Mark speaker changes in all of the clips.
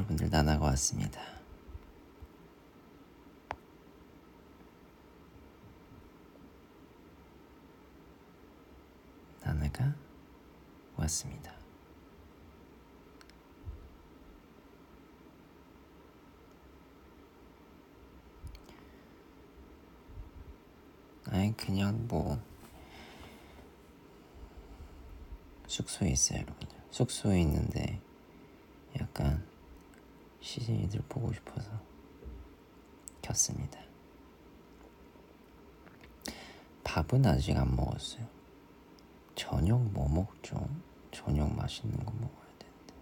Speaker 1: 여러분들 나나가 왔습니다. 나나가 왔습니다. 아니 그냥 뭐 숙소에 있어요 여러분들 숙소에 있는데 시즌이들 보고 싶어서 켰습니다. 밥은 아직 안 먹었어요. 저녁 뭐 먹죠? 저녁 맛있는 거 먹어야 되는데.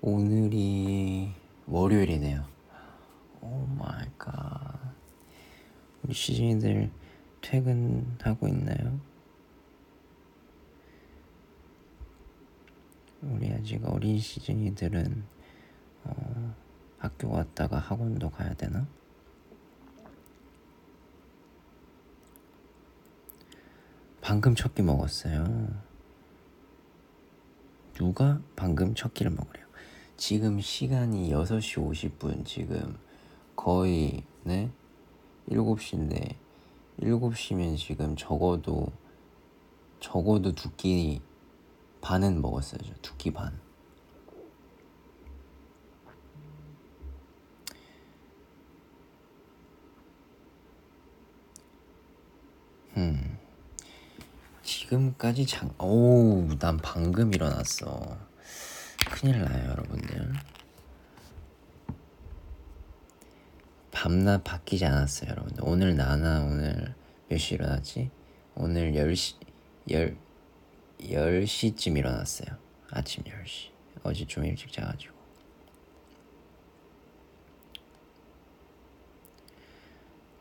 Speaker 1: 오늘이 월요일이네요. Oh my God 우리 시즌이들 퇴근하고 있나요? 우리 아직 어린 시즌이들은 어, 학교 갔다가 학원도 가야 되나? 방금 첫 끼 먹었어요. 누가 방금 첫 끼를 먹으래요? 지금 시간이 6시 50분 지금 거의 네? 7시인데 7시면 지금 적어도 적어도 두 끼 반은 먹었어요. 두 끼 반. 음. 지금까지 장, 오우, 난 방금 일어났어. 큰일 나요, 여러분들. 밤낮 바뀌지 않았어요, 여러분들. 오늘 나나 오늘 몇 시 일어났지? 오늘 10시, 10, 10시쯤 일어났어요. 아침 10시. 어제 좀 일찍 자가지고.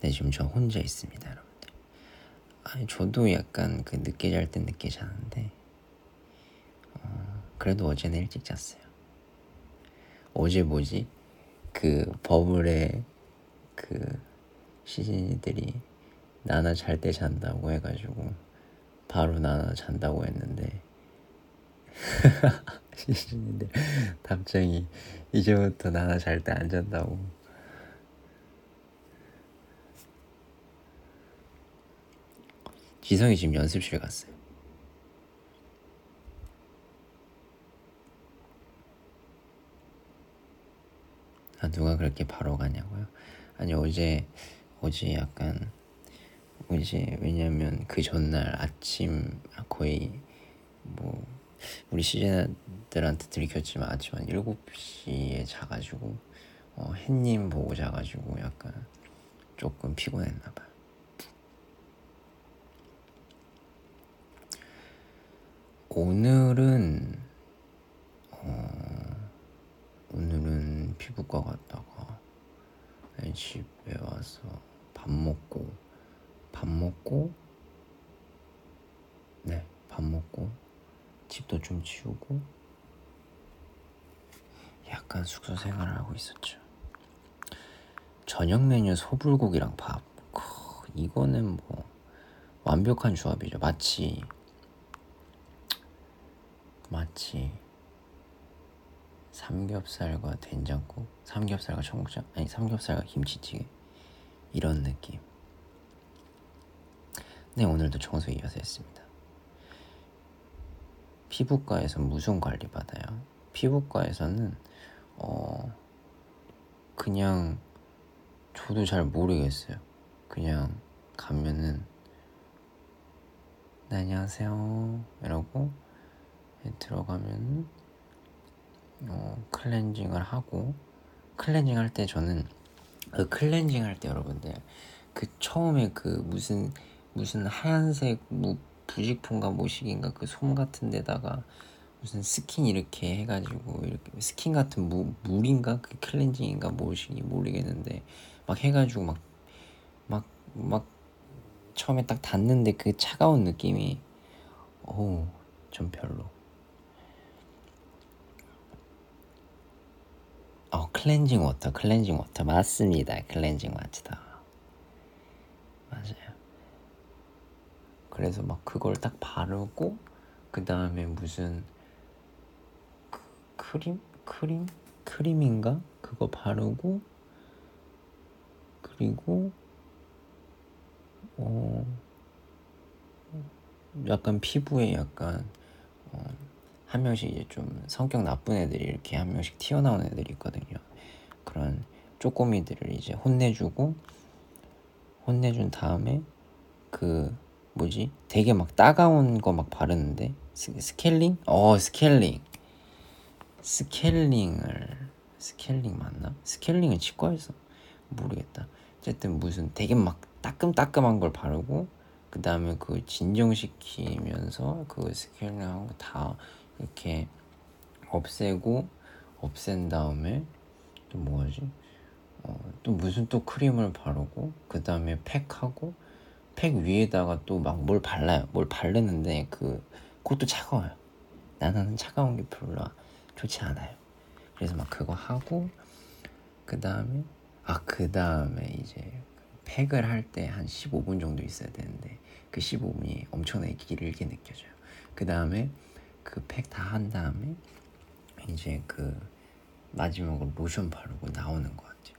Speaker 1: 네, 지금 저 혼자 있습니다, 여러분들. 아니, 저도 약간 그 늦게 잘 땐 늦게 자는데, 어, 그래도 어제는 일찍 잤어요. 어제 뭐지? 그 버블에 그 시즌이들이 나나 잘 때 잔다고 해가지고 바로 나나 잔다고 했는데 시즌이들 답장이 이제부터 나나 잘 때 안 잔다고 지성이 지금 연습실 갔어요. 아 누가 그렇게 바로 가냐고요? 아니 어제 어제 약간 이제 왜냐면 그 전날 아침 거의 뭐 우리 시즌들한테 들켰지만 아침 한 7시에 자가지고 어, 햇님 보고 자가지고 약간 조금 피곤했나 봐요. 오늘은 어, 오늘은 피부과 갔다가 집에 와서 밥 먹고 밥 먹고 네, 밥 먹고 집도 좀 치우고 약간 숙소 생활을 하고 있었죠. 저녁 메뉴 소불고기랑 밥. 크, 이거는 뭐 완벽한 조합이죠. 마치 마치 삼겹살과 된장국, 삼겹살과 청국장, 아니 삼겹살과 김치찌개 이런 느낌. 네, 오늘도 청소 이어서 했습니다. 피부과에서 무슨 관리 받아요? 피부과에서는 어 그냥 저도 잘 모르겠어요. 그냥 가면은 네, 안녕하세요 이러고 들어가면 어, 클렌징을 하고 클렌징 할 때 저는 그 클렌징 할 때 여러분들 그 처음에 그 무슨 무슨 하얀색 뭐 부직포인가 뭐식인가 그 솜 같은 데다가 무슨 스킨 이렇게 해가지고 이렇게 스킨 같은 무, 물인가? 그 클렌징인가? 뭐식이 모르겠는데 막 해가지고 막 막, 막 처음에 딱 닿는데 그 차가운 느낌이 어우 좀 별로. 어 클렌징 워터 클렌징 워터. 맞습니다. 클렌징 워터. 맞아요 그래서 막 그걸 딱 바르고 그 다음에 무슨 그 크림? 크림? 크림인가? 그거 바르고 그리고 어 약간 피부에 약간 어, 한 명씩 이제 좀 성격 나쁜 애들이 이렇게 한 명씩 튀어나온 애들이 있거든요. 그런 쪼꼬미들을 이제 혼내주고 혼내준 다음에 그 뭐지 되게 막 따가운 거 막 바르는데 스, 스케일링? 어 스케일링 스케일링을 스케일링 맞나? 스케일링은 치과에서 모르겠다. 어쨌든 무슨 되게 막 따끔따끔한 걸 바르고 그 다음에 그 진정시키면서 그 스케일링하고 다 이렇게 없애고 없앤 다음에 또 뭐하지? 어, 또 무슨 또 크림을 바르고 그 다음에 팩하고 팩 위에다가 또 막 뭘 발라요. 뭘 바르는데 그 그것도 차가워요. 나는 차가운 게 별로 좋지 않아요. 그래서 막 그거 하고 그 다음에 아 그 다음에 이제 팩을 할 때 한 15분 정도 있어야 되는데 그 15분이 엄청나게 길게 느껴져요. 그 다음에 그 팩 다 한 다음에 이제 그 마지막으로 로션 바르고 나오는 것 같아요.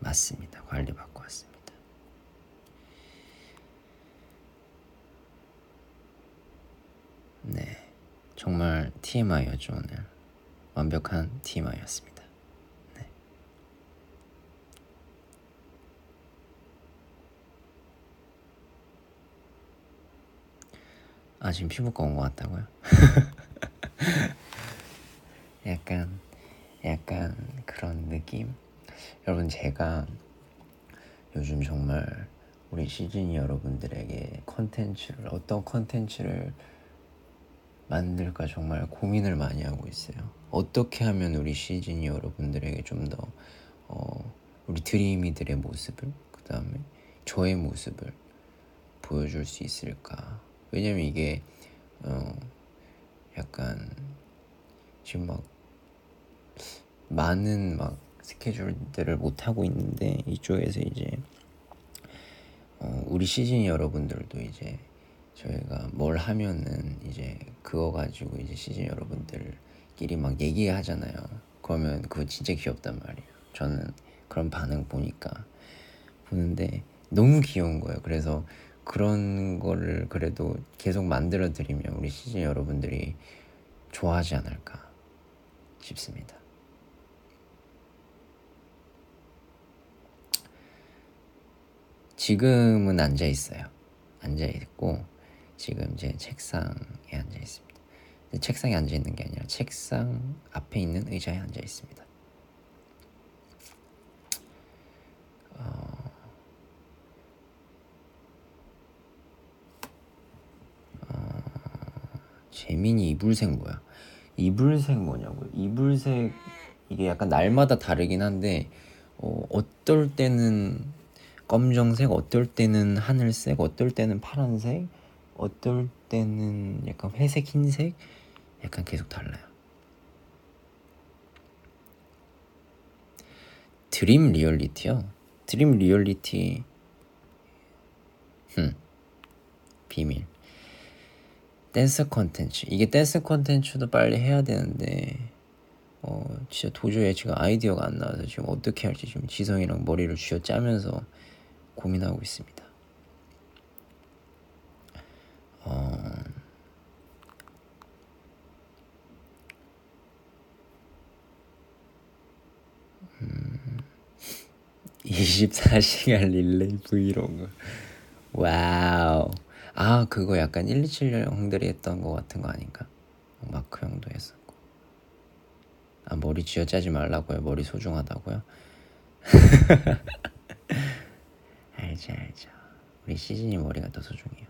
Speaker 1: 맞습니다. 관리 받고 왔습니다. 네, 정말 TMI였죠 오늘. 완벽한 TMI였습니다. 네. 아 지금 피부과 온 것 같다고요? 약간 약간 그런 느낌. 여러분 제가 요즘 정말 우리 시즌이 여러분들에게 컨텐츠를 어떤 컨텐츠를 만들까 정말 고민을 많이 하고 있어요. 어떻게 하면 우리 시즌이 여러분들에게 좀더 어, 우리 드림이들의 모습을 그 다음에 저의 모습을 보여줄 수 있을까? 왜냐면 이게 어, 약간 지금 막 많은 막 스케줄들을 못 하고 있는데 이쪽에서 이제 어, 우리 시즌 여러분들도 이제 저희가 뭘 하면은 이제 그거 가지고 이제 시즌 여러분들끼리 막 얘기하잖아요. 그러면 그거 진짜 귀엽단 말이에요. 저는 그런 반응 보니까 보는데 너무 귀여운 거예요. 그래서 그런 거를 그래도 계속 만들어 드리면 우리 시즌 여러분들이 좋아하지 않을까 싶습니다. 지금은 앉아 있어요. 앉아 있고 지금 제 책상에 앉아 있습니다. 책상에 앉아 있는 게 아니라 책상 앞에 있는 의자에 앉아 있습니다. 어... 어... 재민이 이불색 뭐야? 이불색 뭐냐고? 이불색 이게 약간 날마다 다르긴 한데 어, 어떨 때는 검정색, 어떨 때는 하늘색, 어떨 때는 파란색, 어떨 때는 약간 회색, 흰색, 약간 계속 달라요. 드림 리얼리티요? 드림 리얼리티, 흠, 비밀. 댄스 컨텐츠. 이게 댄스 컨텐츠도 빨리 해야 되는데, 어, 진짜 도저히 지금 아이디어가 안 나와서 지금 어떻게 할지 지금 지성이랑 머리를 쥐어 짜면서 고민하고 있습니다. 어... 음... 24시간 릴레이 브이로그 wow 아 그거 약간 127 형들이 했던 거 같은 거 아닌가? 마크 형도 했었고 아 머리 쥐어짜지 말라고요 머리 소중하다고요? 알죠 알죠 우리 시즌이 머리가 더 소중해요.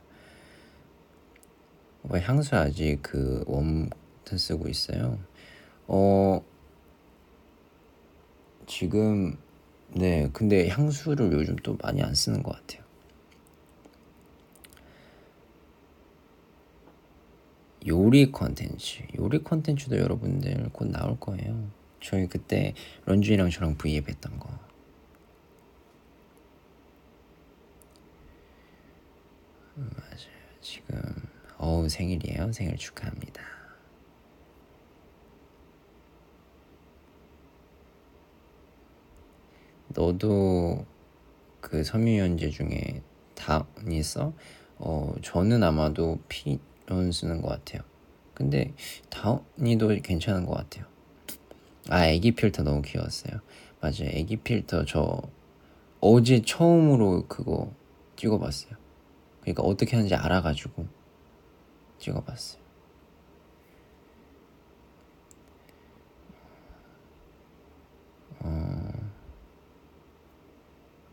Speaker 1: 왜뭐 향수 아직 그 웜튼 쓰고 있어요? 어 지금 네 근데 향수를 요즘 또 많이 안 쓰는 것 같아요. 요리 컨텐츠 요리 컨텐츠도 여러분들 곧 나올 거예요. 저희 그때 런쥔이랑 저랑 브이앱 했던 거 맞아요. 지금 어우 생일이에요. 생일 축하합니다. 너도 그 섬유유연제 중에 다운이 써? 어 저는 아마도 피론 쓰는 것 같아요. 근데 다운이도 괜찮은 것 같아요. 아 애기 필터 너무 귀여웠어요. 맞아요. 애기 필터 저 어제 처음으로 그거 찍어봤어요. 그러니까 어떻게 하는지 알아가지고 찍어봤어요. 어,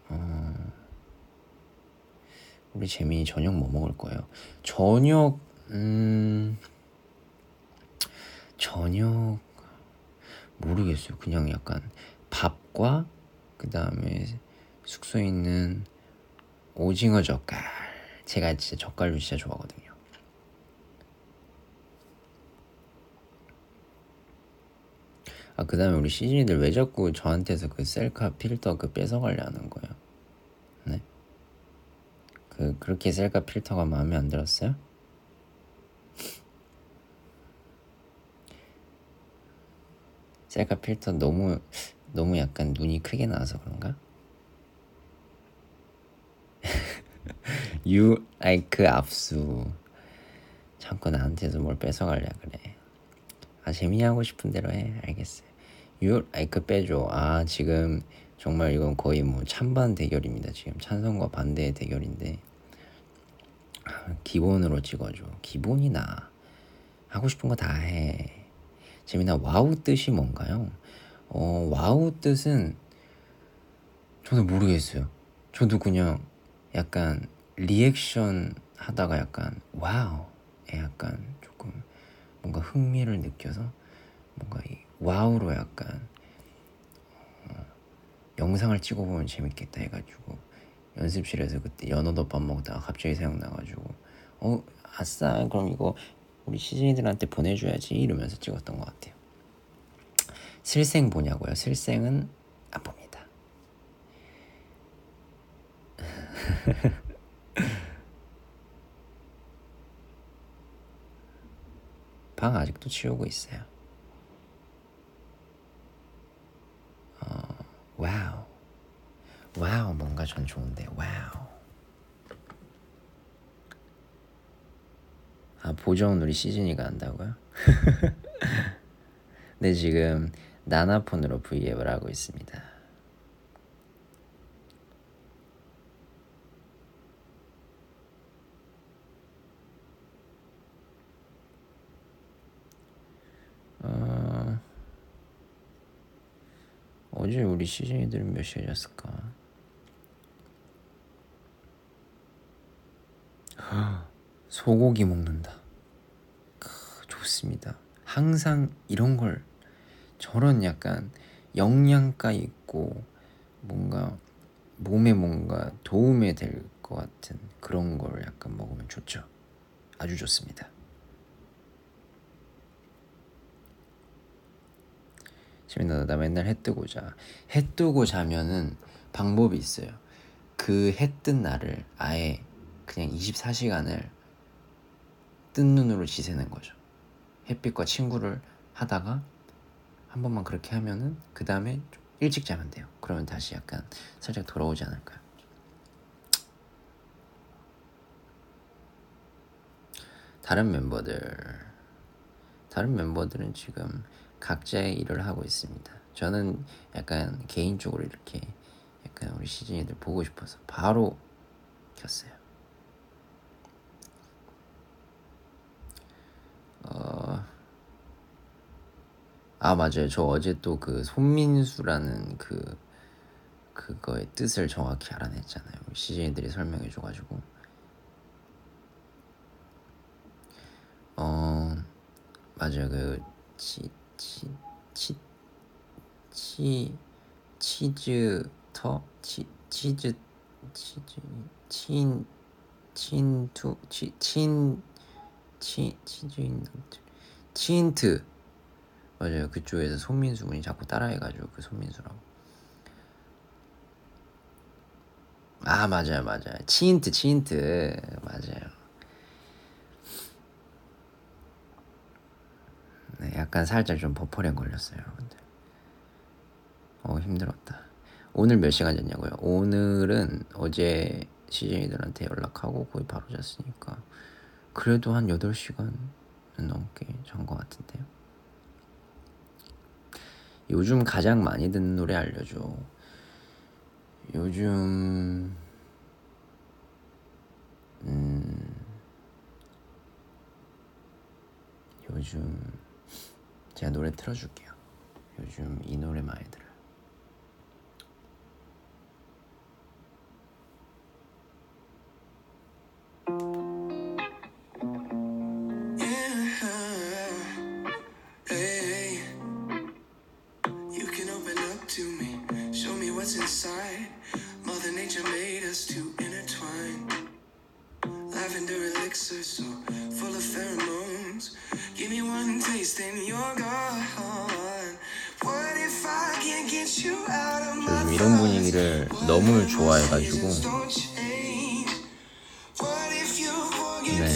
Speaker 1: 어, 우리 재민이 저녁 뭐 먹을 거예요? 저녁, 음, 저녁, 모르겠어요. 그냥 약간 밥과 그 다음에 숙소에 있는 오징어 젓갈. 제가 진짜 젓갈도 진짜 좋아하거든요. 아, 그 다음에 우리 시즌이들 왜 자꾸 저한테서 그 셀카 필터 그 뺏어가려는 거예요? 네? 그, 그렇게 셀카 필터가 마음에 안 들었어요? 셀카 필터 너무, 너무 약간 눈이 크게 나와서 그런가? you like 압수. 자꾸 나한테서 뭘 뺏어가려 그래. 아 재미 하고 싶은 대로 해. 알겠어요. Ulike 빼줘. 아 지금 정말 이건 거의 뭐 찬반 대결입니다. 지금 찬성과 반대의 대결인데 아, 기본으로 찍어줘. 기본이 나. 하고 싶은 거 다 해. 재미나 wow 뜻이 뭔가요? 어 wow 뜻은 저도 모르겠어요. 저도 그냥 약간 리액션 하다가 약간 wow에 약간 조금 뭔가 흥미를 느껴서 뭔가 이 와우로 약간 어, 영상을 찍어보면 재밌겠다 해가지고 연습실에서 그때 연어덮밥 먹다가 갑자기 생각나가지고 어 아싸 그럼 이거 우리 시즌이들한테 보내줘야지 이러면서 찍었던 것 같아요. 슬생 보냐고요? 슬생은 안 봅니다. 방 아직도 치우고 있어요. 어, wow. Wow, 뭔가 전 좋은데, wow. 아, 보정은 우리 시즌이가 한다고요? 네, 지금 나나폰으로 V앱을 하고 있습니다. 어, 어제 우리 시즌이들은 몇 시에 잤을까? 소고기 먹는다. 크, 좋습니다. 항상 이런 걸 저런 약간 영양가 있고 뭔가 몸에 뭔가 도움이 될 것 같은 그런 걸 약간 먹으면 좋죠. 아주 좋습니다. 나 맨날 해 뜨고 자. 해 뜨고 자면은 방법이 있어요. 그 해 뜬 날을 아예 그냥 24시간을 뜬 눈으로 지새는 거죠. 햇빛과 친구를 하다가 한 번만 그렇게 하면은 그 다음에 일찍 자면 돼요. 그러면 다시 약간 살짝 돌아오지 않을까요? 다른 멤버들 다른 멤버들은 지금 각자의 일을 하고 있습니다. 저는 약간 개인적으로 이렇게 약간 우리 시즌이들 보고 싶어서 바로 켰어요. 어... 아 맞아요. 저 어제 또 그 손민수라는 그 그거의 뜻을 정확히 알아냈잖아요. 시즌이들이 설명해줘가지고 어 맞아요. 그 치, 치, 치, 치, 치즈터, 치, 치즈, 치즈, 친, 친투, 치, 친, 치, 치즈 있는 치인트 맞아요. 그쪽에서 손민수 분이 자꾸 따라해가지고 그 손민수라고. 아 맞아요, 맞아요. 치인트, 치인트 맞아요. 약간 살짝 좀 버퍼링 걸렸어요, 여러분들. 어 힘들었다. 오늘 몇 시간 잤냐고요? 오늘은 어제 시즌이들한테 연락하고 거의 바로 잤으니까 그래도 한 8시간 넘게 잔 것 같은데요. 요즘 가장 많이 듣는 노래 알려줘. 요즘 음 요즘 제가 노래 틀어줄게요. 요즘 이 노래 많이 들어요. 이런 분위기를 너무 좋아해가지고 네.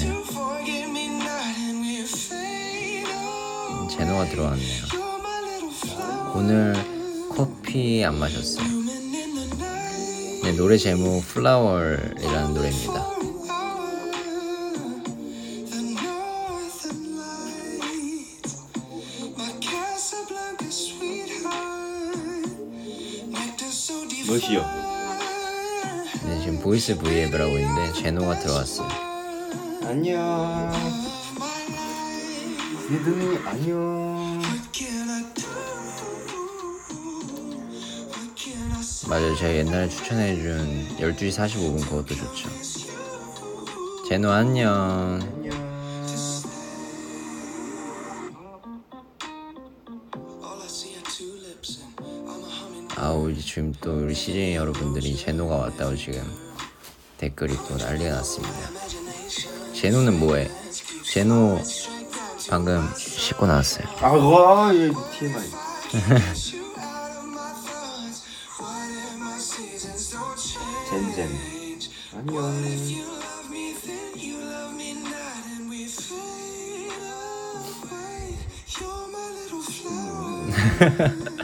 Speaker 1: 제노가 들어왔네요. 오늘 커피 안 마셨어요. 네, 노래 제목 플라워이라는 노래입니다.
Speaker 2: 몇이요?
Speaker 1: 네, 지금 voice 브이앱을 하고 있는데 제노가 들어왔어요.
Speaker 2: 안녕. 시즈니 안녕.
Speaker 1: 맞아요. 제가 옛날에 추천해준 12시 45분 그것도 좋죠. 제노 안녕. 아우 지금 또 우리 CJ 여러분들이 제노가 왔다고 지금 댓글이 또 난리가 났습니다. 제노는 뭐해? 제노 방금 씻고 나왔어요.
Speaker 2: 아, 와, 얘 TMI.
Speaker 3: seasons don't change?
Speaker 2: 젠젠. 안녕.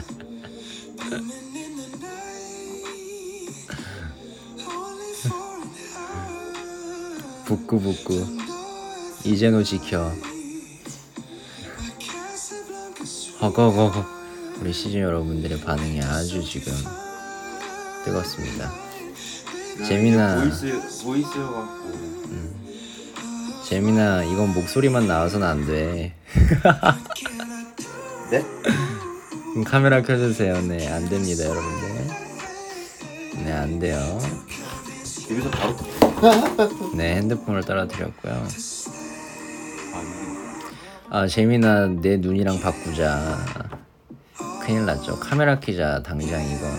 Speaker 1: 북구북구 이제노 지켜. 허거거거 우리 CJ 여러분들의 반응이 아주 지금 뜨겁습니다. 재민아.
Speaker 2: 보이스, 보이스여갖고.
Speaker 1: 재민아 이건 목소리만 나와서는 안 돼.
Speaker 2: 네?
Speaker 1: 그럼 카메라 켜주세요. 네, 안 됩니다, 여러분들. 네, 안 돼요.
Speaker 2: 여기서 바로.
Speaker 1: 네, 핸드폰을 떨어뜨렸고요.
Speaker 2: 아, 이게.
Speaker 1: 아, 재민아, 내 눈이랑 바꾸자. 큰일 났죠. 카메라 켜자, 당장 이건.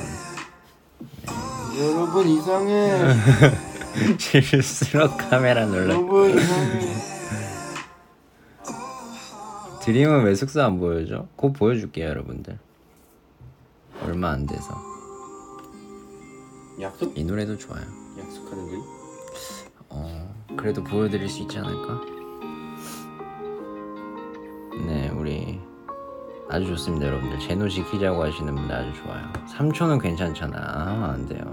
Speaker 2: 여러분 이상해.
Speaker 1: 실수로 카메라 눌러.
Speaker 2: 여러분 이상해.
Speaker 1: 드림은 왜 숙소 안 보여줘? 곧 보여줄게요, 여러분들. 얼마 안 돼서.
Speaker 2: 약속?
Speaker 1: 이 노래도 좋아요.
Speaker 2: 약속하는 거지?
Speaker 1: 어, 그래도 보여드릴 수 있지 않을까? 네, 우리 아주 좋습니다, 여러분들. 제노 지키자고 하시는 분들 아주 좋아요. 3초는 괜찮잖아. 아, 안 돼요.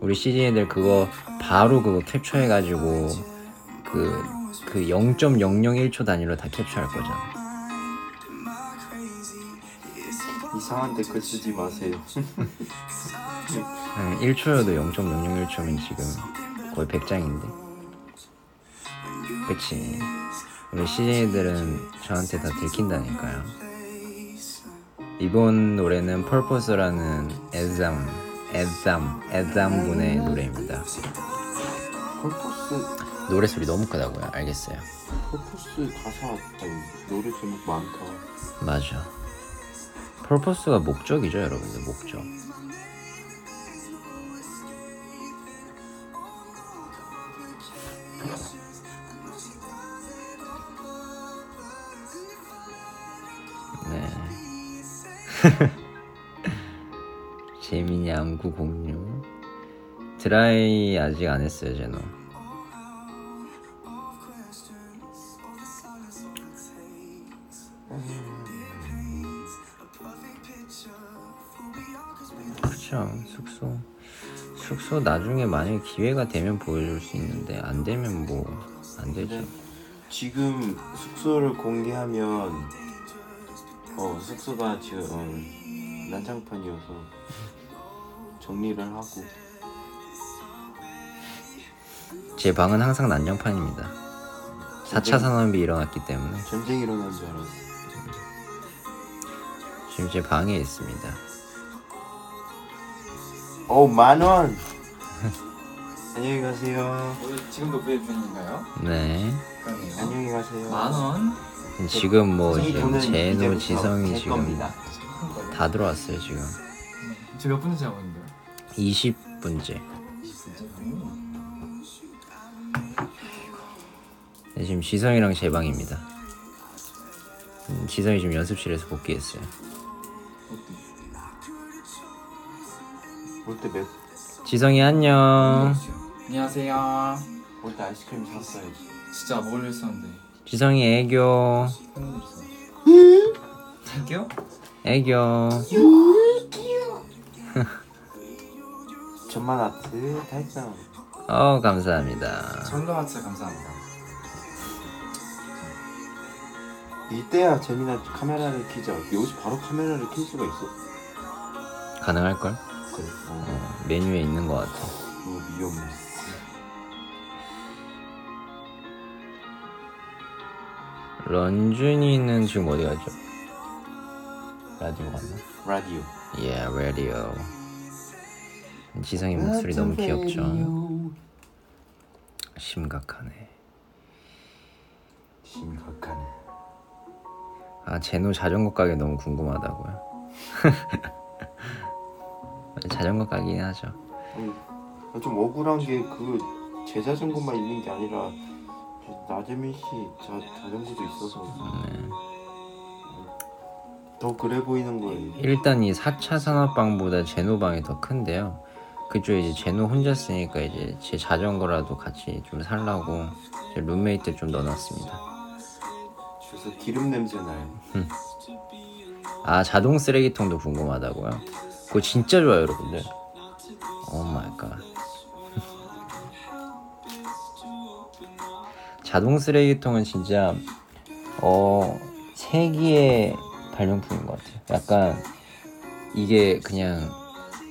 Speaker 1: 우리 CG 애들 그거 바로 그거 캡처해가지고 그, 그 0.001초 단위로 다 캡처할 거잖아.
Speaker 2: 이상한 댓글 쓰지 마세요.
Speaker 1: 응, 1초여도 0.001초면 지금 거의 100장인데. 그치. 우리 CJ들은 저한테 다 들킨다니까요. 이번 노래는 펄포스라는 에잠, 에잠, 에잠 분의 노래입니다.
Speaker 2: 펄포스,
Speaker 1: 노래 소리 너무 크다고요. 알겠어요.
Speaker 2: 펄포스 가사, 노래 제목 많다.
Speaker 1: 맞아. 펄포스가 목적이죠, 여러분들. 목적. 재민이 안구 공유. 드라이 아직 안 했어요 제노. 그렇죠. 숙소. 숙소 나중에 만약에 기회가 되면 보여줄 수 있는데 안 되면 뭐 안 되죠
Speaker 2: 지금 숙소를 공개하면 어 숙소가 지금 어, 난장판이어서 정리를 하고
Speaker 1: 제 방은 항상 난장판입니다 4차 산업이 일어났기 때문에
Speaker 2: 전쟁 일어난 줄 알았어.
Speaker 1: 지금 제 방에 있습니다
Speaker 2: 어, 만 원. 안녕히 가세요.
Speaker 4: 오늘 지금도 구입 중인가요?
Speaker 1: 네
Speaker 4: 그러네요.
Speaker 2: 안녕히 가세요.
Speaker 4: 만 원?
Speaker 1: 지금
Speaker 2: 뭐이
Speaker 1: 지금 제노 지성이
Speaker 2: 제
Speaker 1: 지금
Speaker 2: 겁니다.
Speaker 1: 다 들어왔어요 지금
Speaker 4: 지금 몇 분째 하고 있는데요?
Speaker 1: 20분째 네, 지금 지성이랑 제 방입니다 음, 지성이 지금 연습실에서 복귀했어요
Speaker 2: 올때 몇?
Speaker 1: 지성이 안녕
Speaker 4: 안녕하세요.
Speaker 2: 올때 아이스크림 샀어야지.
Speaker 4: 진짜 먹으려 했었는데
Speaker 1: 지성이 애교
Speaker 4: 없어. 할게요?
Speaker 1: 애교
Speaker 2: 천만 아트 달성.
Speaker 1: 어 감사합니다
Speaker 4: 전로 하트 감사합니다.
Speaker 2: 이때야 재민아 카메라를 켜자. 여기서 바로 카메라를 켤 수가 있어.
Speaker 1: 가능할 걸?
Speaker 2: 그래. 어,
Speaker 1: 어, 메뉴에 있는 것 같아
Speaker 2: 그거 위험
Speaker 1: 런쥔이는 지금 어디 가죠? 라디오 갔나?
Speaker 2: 라디오.
Speaker 1: 예, 라디오 지성이 목소리 너무 귀엽죠? 심각하네
Speaker 2: 심각하네.
Speaker 1: 아 제노 자전거 가게 너무 궁금하다고요? 자전거 가긴 하죠
Speaker 2: 아니, 좀 억울한 게 그 제 자전거만 있는 게 아니라 저 나재민 씨 자, 자전거도 있어서
Speaker 1: 네.
Speaker 2: 더 그래 보이는 거예요.
Speaker 1: 일단 이 4차 산업방보다 제노 방이 더 큰데요 그쪽에 이제 제노 혼자 쓰니까 이제 제 자전거라도 같이 좀 살라고 제 룸메이트 좀 넣어놨습니다
Speaker 2: 그래서 기름 냄새 나요.
Speaker 1: 아 자동 쓰레기통도 궁금하다고요? 그거 진짜 좋아요 여러분들 Oh my God 자동 쓰레기통은 진짜 어 세기의 발명품인 것 같아요. 약간 이게 그냥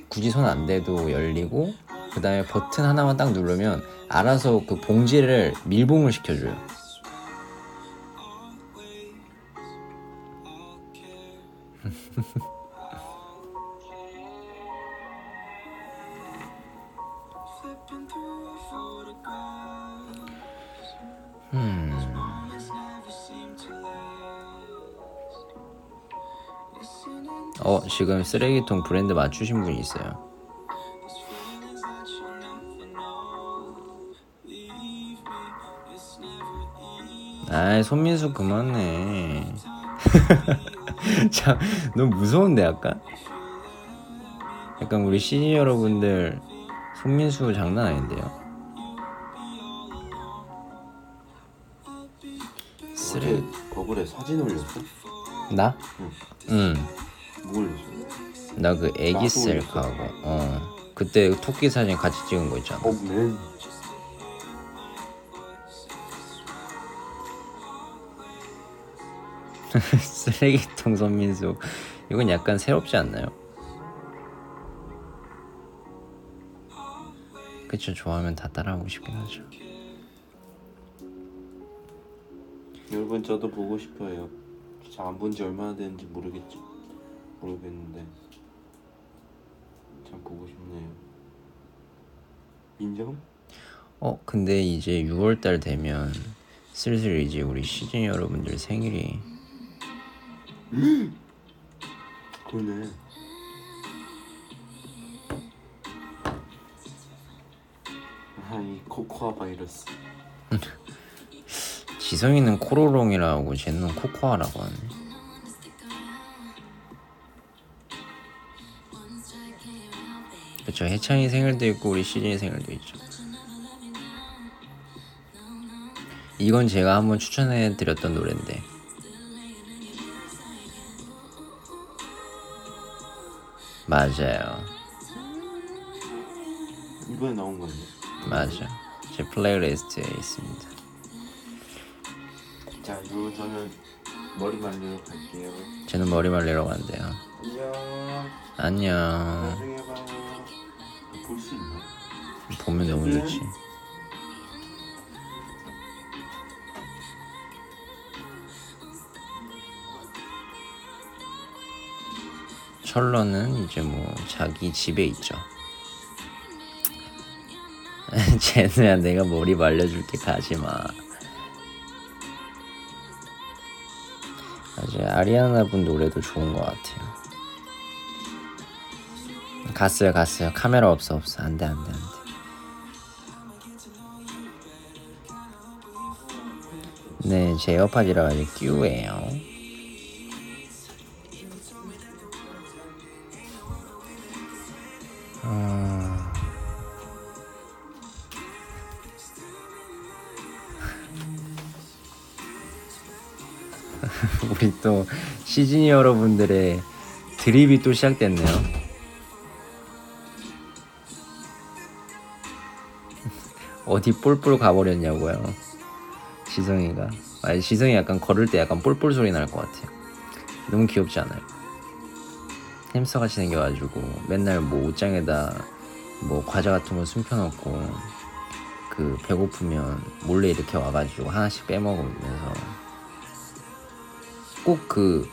Speaker 1: 굳이 손 안 대도 열리고 그 다음에 버튼 하나만 딱 누르면 알아서 그 봉지를 밀봉을 시켜줘요 어 지금 쓰레기통 브랜드 맞추신 분이 있어요. 아이 손민수 그만해. 참 너무 무서운데 약간? 약간 우리 시니 여러분들 손민수 장난 아닌데요 쓰레
Speaker 2: 버블에 사진 올렸어?
Speaker 1: 나? 응.
Speaker 2: 뭐 올렸어?
Speaker 1: 나 그 애기 셀카고 어 그때 토끼 사진 같이 찍은 거 있잖아
Speaker 2: 어, 맨.
Speaker 1: 쓰레기통 손민수 이건 약간 새롭지 않나요? 그쵸 좋아하면 다 따라하고 싶긴 하죠
Speaker 2: 여러분 저도 보고 싶어요. 진짜 안 본 지 얼마나 됐는지 모르겠지. 모르겠는데 참 보고 싶네요. 인정?
Speaker 1: 어 근데 이제 6월달 되면 슬슬 이제 우리 시즌 여러분들 생일이
Speaker 2: 그러네. 아이 코코아 바이러스.
Speaker 1: 지성이는 코로롱이라고 쟤는 코코아라고 하네 그쵸 해찬이 생일도 있고 우리 시즌이 생일도 있죠 이건 제가 한번 추천해 드렸던 노래인데 맞아요
Speaker 2: 이번에 나온 건데.
Speaker 1: 맞아. 제 플레이리스트에 있습니다.
Speaker 2: 저는 머리 말리러 갈게요.
Speaker 1: 저는 머리 말리러 간대요.
Speaker 2: 안녕.
Speaker 1: 안녕.
Speaker 2: 나중에 봐요. 볼 수 있나?
Speaker 1: 보면 너무 좋지. 철러는 이제 뭐 자기 집에 있죠. 쟤네야 내가 머리 말려줄게 가지 마. 아주 아리아나 분 노래도 좋은 것 같아요. 갔어요 갔어요 카메라 없어 없어 안 돼 안 돼 안 돼. 네, 제 에어팟이라 가지고 끼우예요. 우리 또 시즈니 여러분들의 드립이 또 시작됐네요. 어디 뿔뿔 가버렸냐고요. 지성이가. 아니 지성이 약간 걸을 때 약간 뿔뿔 소리 날 것 같아요. 너무 귀엽지 않아요? 햄스터 같이 생겨가지고 맨날 뭐 옷장에다 뭐 과자 같은 거 숨겨놓고 그 배고프면 몰래 이렇게 와가지고 하나씩 빼먹으면서 꼭 그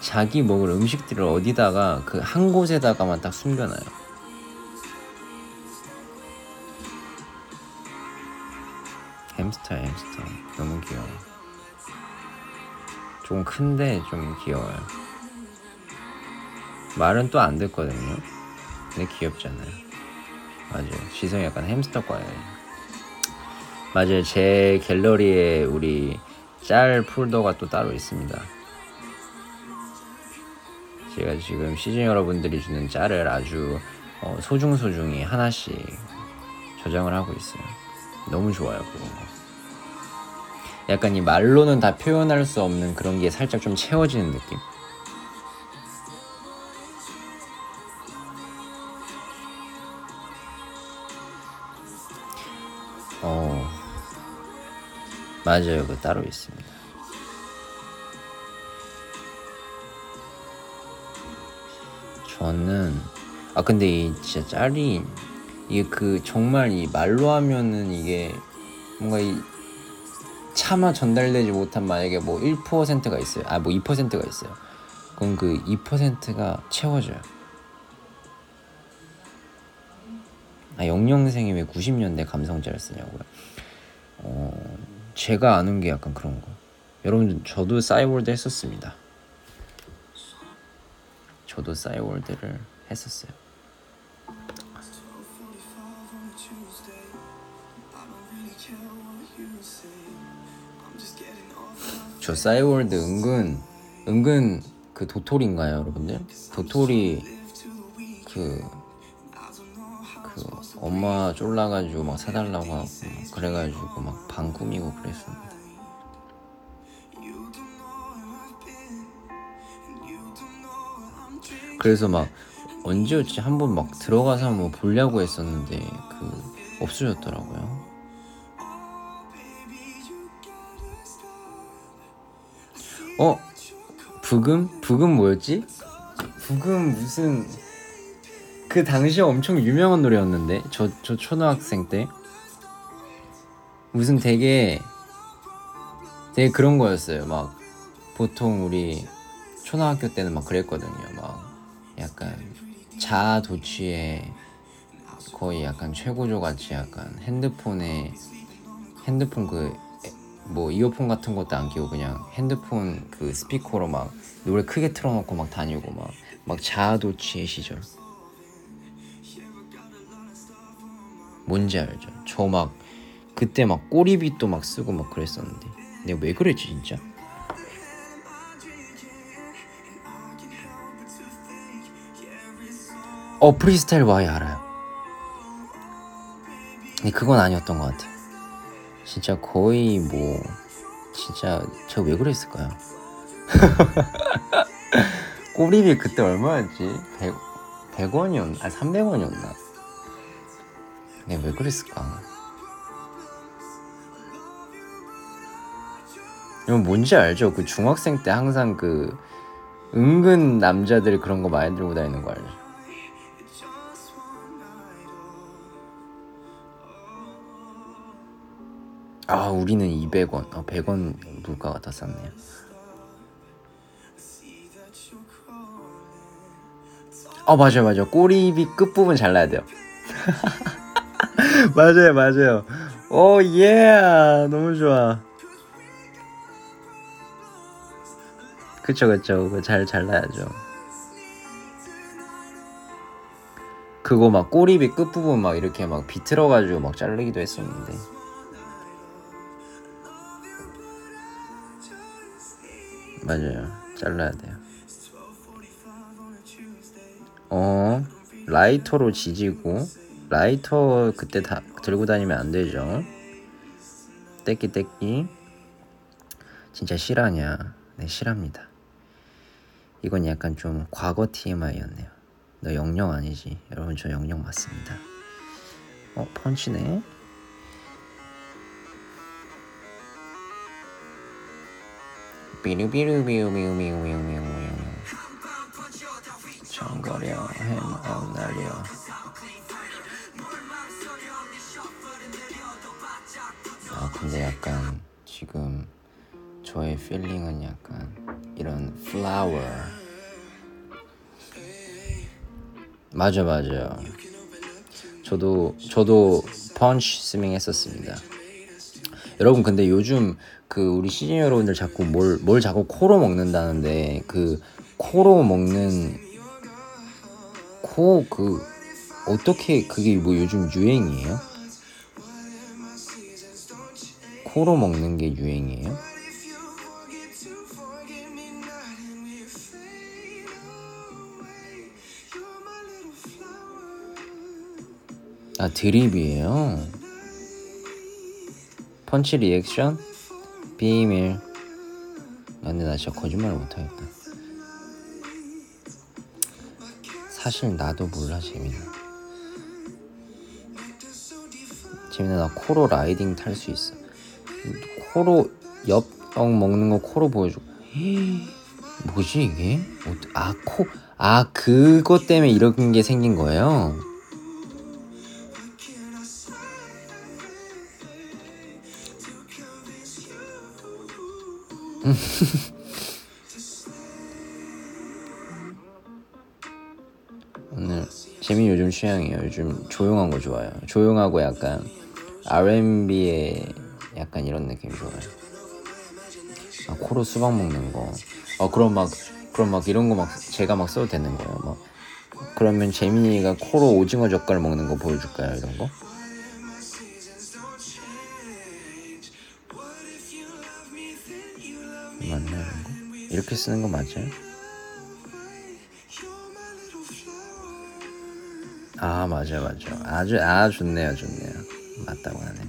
Speaker 1: 자기 먹을 음식들을 어디다가 그 한 곳에다가만 딱 숨겨놔요. 햄스터 햄스터 너무 귀여워. 좀 큰데 좀 귀여워요. 말은 또 안 듣거든요. 근데 귀엽잖아요. 맞아요. 지성이 약간 햄스터과예요. 맞아요. 제 갤러리에 우리 짤 폴더가 또 따로 있습니다. 제가 지금 시즌 여러분들이 주는 짤을 아주 어, 소중소중히 하나씩 저장을 하고 있어요. 너무 좋아요, 그런 거. 약간 이 말로는 다 표현할 수 없는 그런 게 살짝 좀 채워지는 느낌? 어, 맞아요. 그 따로 있습니다. 저는 아 근데 이 진짜 짤이 이게 그 정말 이 말로 하면은 이게 뭔가 이 차마 전달되지 못한 만약에 뭐 1%가 있어요. 아 뭐 2%가 있어요. 그럼 그 2%가 채워져요. 아 영영생이 왜 90년대 감성짤 쓰냐고요. 어 제가 아는 게 약간 그런 거. 여러분 저도 싸이월드 했었습니다. 저도 싸이월드를 했었어요. 저 싸이월드 은근 은근 그 도토리인가요, 여러분들? 도토리 그, 그 엄마 쫄라가지고 막 사달라고 하고 막 그래가지고 막 방 꾸미고 그랬습니다. 그래서 막 언제였지 한 번 막 들어가서 한번 보려고 했었는데 그 없어졌더라고요. 어 부금 부금 뭐였지? 부금 무슨 그 당시에 엄청 유명한 노래였는데 저 저 초등학생 때 무슨 되게 되게 그런 거였어요. 막 보통 우리 초등학교 때는 막 그랬거든요. 막 약간 자아 도취에 거의 약간 최고조 같이 약간 핸드폰에 핸드폰 그 뭐 이어폰 같은 것도 안 끼고 그냥 핸드폰 그 스피커로 막 노래 크게 틀어놓고 막 다니고 막 막 자아 도취의 시절 뭔지 알죠? 저 막 그때 막 꼬리빗도 막 쓰고 막 그랬었는데 내가 왜 그랬지 진짜? 어 프리스타일 와이 알아요. 근데 그건 아니었던 것 같아요. 진짜 거의 뭐 진짜 저왜 그랬을까요? 꼬리비 그때 얼마였지? 100, 100원이었나? 아 300원이었나? 내가 왜 그랬을까? 이건 뭔지 알죠? 그 중학생 때 항상 그 은근 남자들이 그런 거 많이 들고 다니는 거 알죠? 아 우리는 200원, 어, 100원 물가가 더 쌌네요. 어 맞아요 맞아요 꼬리비 끝부분 잘라야 돼요. 맞아요 맞아요. 오예 너무 좋아. 그쵸 그쵸 그거 잘 잘라야죠. 그거 막 꼬리비 끝부분 막 이렇게 막 비틀어가지고 막 자르기도 했었는데. 맞아요. 잘라야 돼요. 어, 라이터로 지지고 라이터 그때 다 들고 다니면 안 되죠. 떼끼 떼끼. 진짜 실화냐? 네, 실합니다. 이건 약간 좀 과거 TMI였네요. 너 영영 아니지? 여러분 저 영영 맞습니다. 어, 펀치네. 삐루삐루삐우삐우삐우삐우삐우 정거려 해먹 날려. 아 근데 약간 지금 저의 필링은 약간 이런 플라워 맞아 맞아요. 저도 저도 펀치 스밍 했었습니다 여러분 근데 요즘 그 우리 시즌 여러분들 자꾸 뭘 뭘 자꾸 코로 먹는다는데 그 코로 먹는 코 그 어떻게 그게 뭐 요즘 유행이에요? 코로 먹는 게 유행이에요? 아 드립이에요. 펀치 리액션? 비밀. 아, 근데 나 진짜 거짓말을 못하겠다. 사실 나도 몰라 재민아. 재민아 나 코로 라이딩 탈 수 있어. 코로 엽떡 먹는 거 코로 보여줘. 뭐지 이게? 어떠- 아 코, 아 그것 때문에 이런 게 생긴 거예요. 오늘 재민 요즘 취향이에요. 요즘 조용한 거 좋아요. 조용하고 약간 R&B의 약간 이런 느낌 좋아요. 아, 코로 수박 먹는 거. 어 그럼 막 그럼 막 이런 거 막 제가 막 써도 되는 거예요. 막 그러면 재민이가 코로 오징어 젓갈 먹는 거 보여줄까요? 이런 거? 이렇게 쓰는 거 맞아요? 아 맞아요 맞아요. 아주 아 좋네요 좋네요. 맞다고 하네요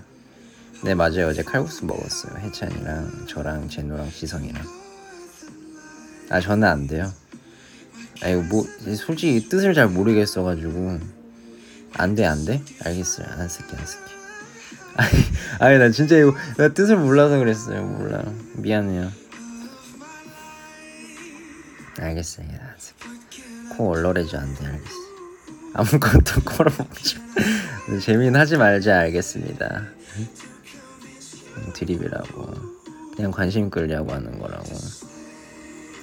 Speaker 1: 네 맞아요. 어제 칼국수 먹었어요. 해찬이랑 저랑 제노랑 지성이랑. 아 저는 안 돼요. 아이고 뭐 솔직히 뜻을 잘 모르겠어가지고. 안 돼 안돼? 알겠어요. 안 쓸게 안 쓸게. 아니 아니 나 진짜 이거 나 뜻을 몰라서 그랬어요. 몰라. 미안해요 알겠어요 코 얼얼해져 안돼. 알겠어. 아무것도 코로 먹지 마. 재미는 하지 말자 알겠습니다. 음, 드립이라고. 그냥 관심 끌려고 하는 거라고.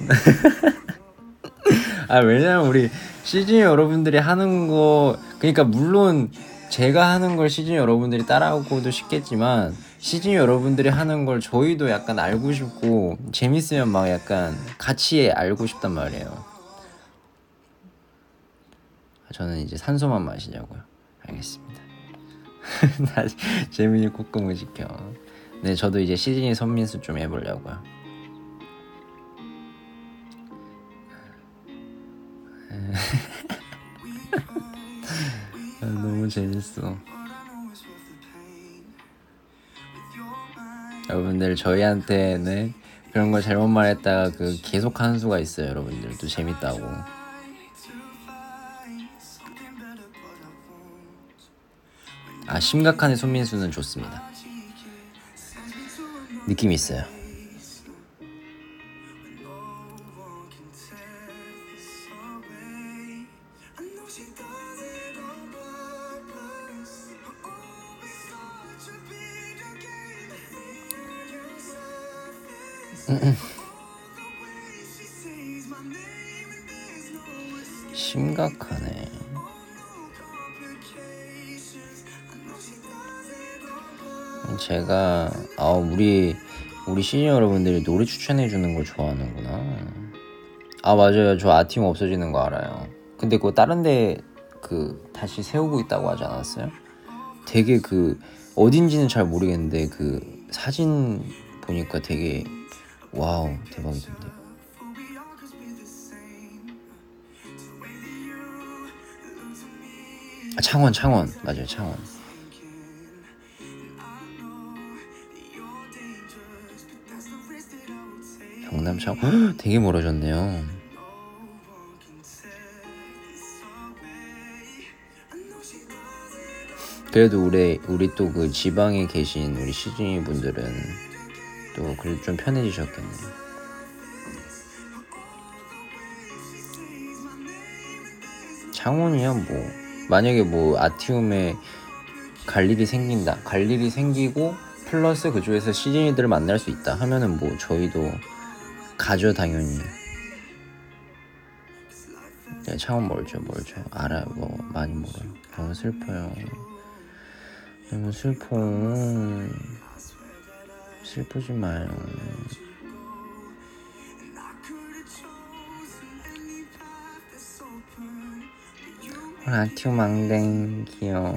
Speaker 1: 아 왜냐면 우리 시즌 여러분들이 하는 거 그러니까 물론 제가 하는 걸 시즌 여러분들이 따라하고도 싶겠지만 시즌 여러분들이 하는 걸 저희도 약간 알고 싶고 재밌으면 막 약간 같이 알고 싶단 말이에요 저는 이제 산소만 마시자고요. 알겠습니다. 나 재민이 콧구멍 지켜. 네, 저도 이제 시즌이 선민수 좀 해보려고요. 아, 너무 재밌어. 여러분들 저희한테는 그런 거 잘못 말했다가 그 계속 하는 수가 있어요. 여러분들도 재밌다고. 아 심각한의 손민수는 좋습니다. 느낌 있어요. 우리 우리 시즈니 여러분들이 노래 추천해 주는 걸 좋아하는구나. 아 맞아요, 저 아티움 없어지는 거 알아요. 근데 그거 다른 데 그 다시 세우고 있다고 하지 않았어요? 되게 그 어딘지는 잘 모르겠는데 그 사진 보니까 되게 wow 대박이던데. 아, 창원 창원 맞아요 창원. 헉, 되게 멀어졌네요. 그래도 우리 우리 또 그 지방에 계신 우리 시즈니 분들은 또 그래도 좀 편해지셨겠네. 창원이야 뭐 만약에 뭐 아티움에 갈 일이 생긴다 갈 일이 생기고 플러스 그쪽에서 시즈니들을 만날 수 있다 하면은 뭐 저희도 가죠 당연히. 네, 창원 멀죠 멀죠. 알아요 뭐 많이 멀어요. 너무 슬퍼요. 너무 슬퍼. 슬프지 마요. 아티움 망댕 귀여워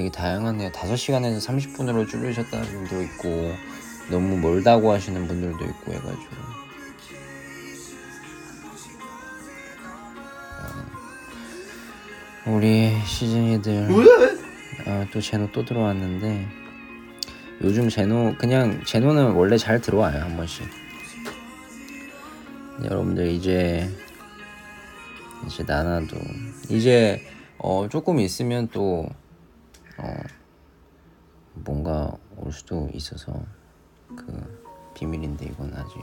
Speaker 1: 되게 다양하네요. 5시간에서 30분으로 줄이셨다는 분도 있고 너무 멀다고 하시는 분들도 있고 해가지고. 어, 우리 시즌이들. 아, 또 제노 또 들어왔는데 요즘 제노 그냥 제노는 원래 잘 들어와요 한 번씩. 여러분들 이제 이제 나나도. 이제 어 조금 있으면 또 어, 뭔가 올 수도 있어서 그 비밀인데 이건 아직.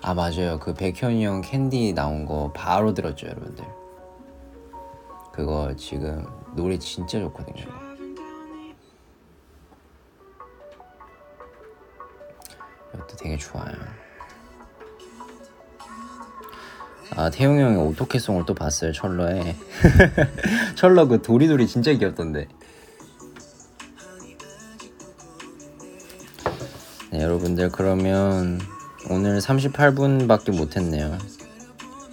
Speaker 1: 아 맞아요. 그 백현이 형 캔디 나온 거 바로 들었죠 여러분들. 그거 지금 노래 진짜 좋거든요. 이것도 되게 좋아요. 아 태용 형이 오토캐송을 또 봤어요 철러에. 철러 그 도리도리 진짜 귀엽던데 네, 여러분들 그러면 오늘 38분밖에 못했네요.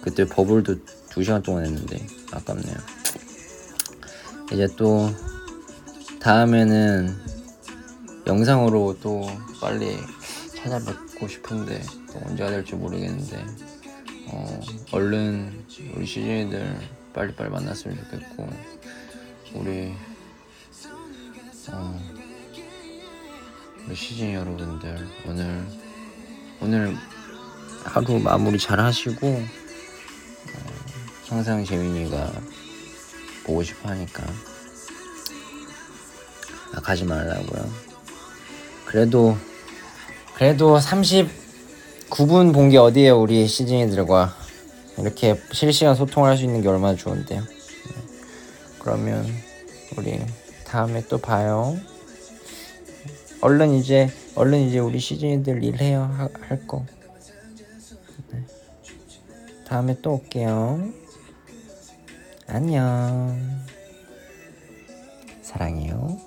Speaker 1: 그때 버블도 2시간 동안 했는데 아깝네요. 이제 또 다음에는 영상으로 또 빨리 찾아뵙고 싶은데 또 언제가 될지 모르겠는데 어, 얼른 우리 시즌이들 빨리빨리 만났으면 좋겠고 우리 어, 시즌 여러분들 오늘 오늘 하루 마무리 잘 하시고 어, 항상 재민이가 보고 싶어 하니까 아, 가지 말라고요. 그래도 그래도 39분 본 게 어디에요 우리 시즌이들과 이렇게 실시간 소통할 수 있는 게 얼마나 좋은데요. 네. 그러면 우리 다음에 또 봐요. 얼른 이제 얼른 이제 우리 시즌이들 일해요 하- 할 거. 네. 다음에 또 올게요. 안녕. 사랑해요.